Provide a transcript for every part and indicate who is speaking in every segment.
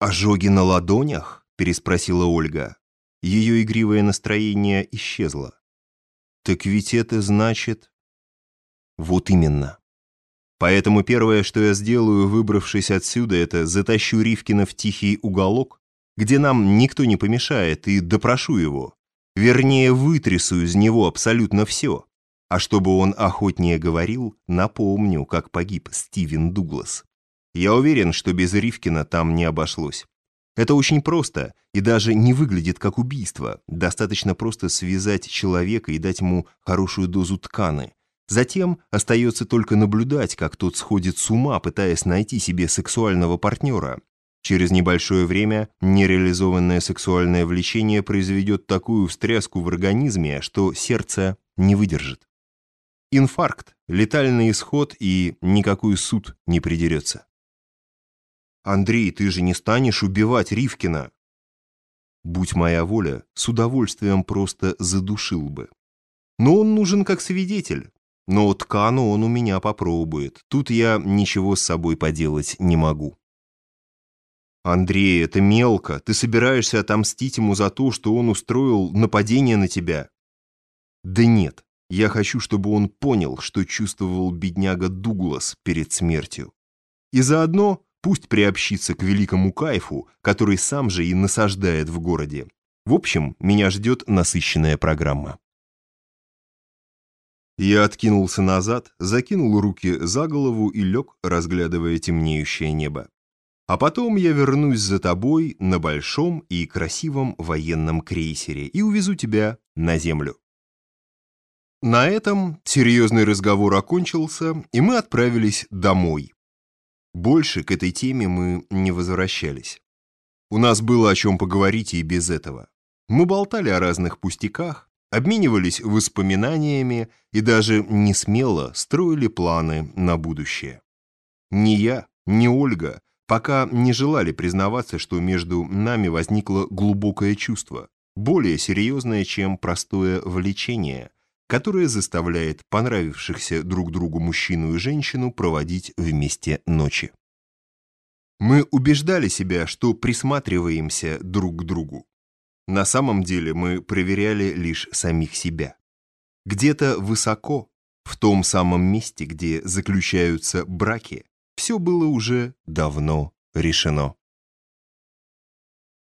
Speaker 1: «Ожоги на ладонях?» – переспросила Ольга. Ее игривое настроение исчезло. «Так ведь это значит...» «Вот именно. Поэтому первое, что я сделаю, выбравшись отсюда, это затащу Ривкина в тихий уголок, где нам никто не помешает, и допрошу его. Вернее, вытрясу из него абсолютно все. А чтобы он охотнее говорил, напомню, как погиб Стивен Дуглас. Я уверен, что без Ривкина там не обошлось. Это очень просто и даже не выглядит как убийство. Достаточно просто связать человека и дать ему хорошую дозу тканы. Затем остается только наблюдать, как тот сходит с ума, пытаясь найти себе сексуального партнера. Через небольшое время нереализованное сексуальное влечение произведет такую встряску в организме, что сердце не выдержит. Инфаркт, летальный исход и никакой суд не придерется. «Андрей, ты же не станешь убивать Ривкина!» Будь моя воля, с удовольствием просто задушил бы. Но он нужен как свидетель. Но ткану он у меня попробует. Тут я ничего с собой поделать не могу. Андрей, это мелко. Ты собираешься отомстить ему за то, что он устроил нападение на тебя? Да нет. Я хочу, чтобы он понял, что чувствовал бедняга Дуглас перед смертью. И заодно Пусть приобщится к великому кайфу, который сам же и насаждает в городе. В общем, меня ждет насыщенная программа. Я откинулся назад, закинул руки за голову и лег, разглядывая темнеющее небо. А потом я вернусь за тобой на большом и красивом военном крейсере и увезу тебя на землю. На этом серьезный разговор окончился, и мы отправились домой, больше к этой теме мы не возвращались. У нас было о чем поговорить и без этого. Мы болтали о разных пустяках, обменивались воспоминаниями и даже не смело строили планы на будущее. Ни я, ни Ольга пока не желали признаваться, что между нами возникло глубокое чувство, более серьезное, чем простое влечение, которое заставляет понравившихся друг другу мужчину и женщину проводить вместе ночи. Мы убеждали себя, что присматриваемся друг к другу. На самом деле мы проверяли лишь самих себя. Где-то высоко, в том самом месте, где заключаются браки, все было уже давно решено.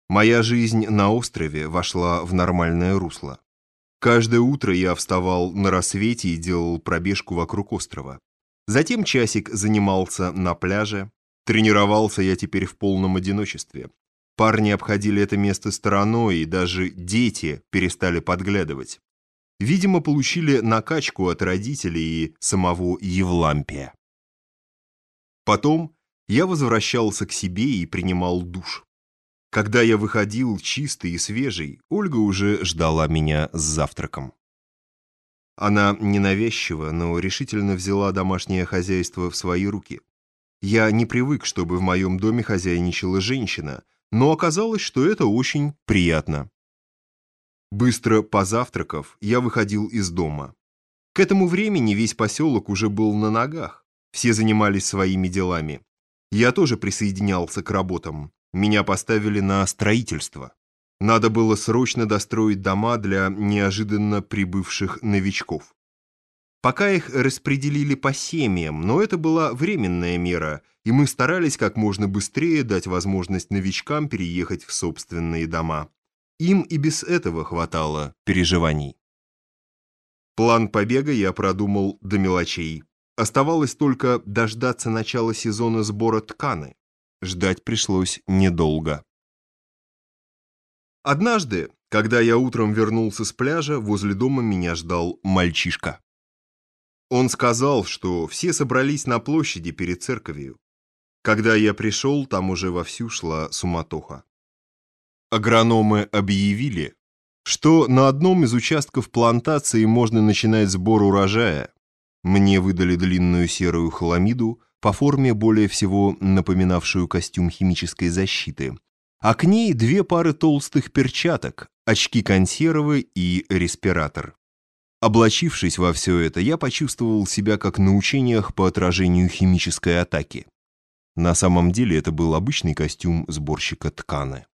Speaker 1: Моя жизнь на острове вошла в нормальное русло. Каждое утро я вставал на рассвете и делал пробежку вокруг острова. Затем часик занимался на пляже. Тренировался я теперь в полном одиночестве. Парни обходили это место стороной, и даже дети перестали подглядывать. Видимо, получили накачку от родителей и самого Евлампия. Потом я возвращался к себе и принимал душ. Когда я выходил чистый и свежий, Ольга уже ждала меня с завтраком. Она ненавязчиво, но решительно взяла домашнее хозяйство в свои руки. Я не привык, чтобы в моем доме хозяйничала женщина, но оказалось, что это очень приятно. Быстро позавтракав, я выходил из дома. К этому времени весь поселок уже был на ногах. Все занимались своими делами. Я тоже присоединялся к работам. Меня поставили на строительство. Надо было срочно достроить дома для неожиданно прибывших новичков. Пока их распределили по семьям, но это была временная мера, и мы старались как можно быстрее дать возможность новичкам переехать в собственные дома. Им и без этого хватало переживаний. План побега я продумал до мелочей. Оставалось только дождаться начала сезона сбора тканы. Ждать пришлось недолго. Однажды, когда я утром вернулся с пляжа, возле дома меня ждал мальчишка. Он сказал, что все собрались на площади перед церковью. Когда я пришел, там уже вовсю шла суматоха. Агрономы объявили, что на одном из участков плантации можно начинать сбор урожая. Мне выдали длинную серую хламиду, по форме более всего напоминавшую костюм химической защиты, а к ней две пары толстых перчаток, очки-консервы и респиратор. Облачившись во все это, я почувствовал себя как на учениях по отражению химической атаки. На самом деле это был обычный костюм сборщика тканы.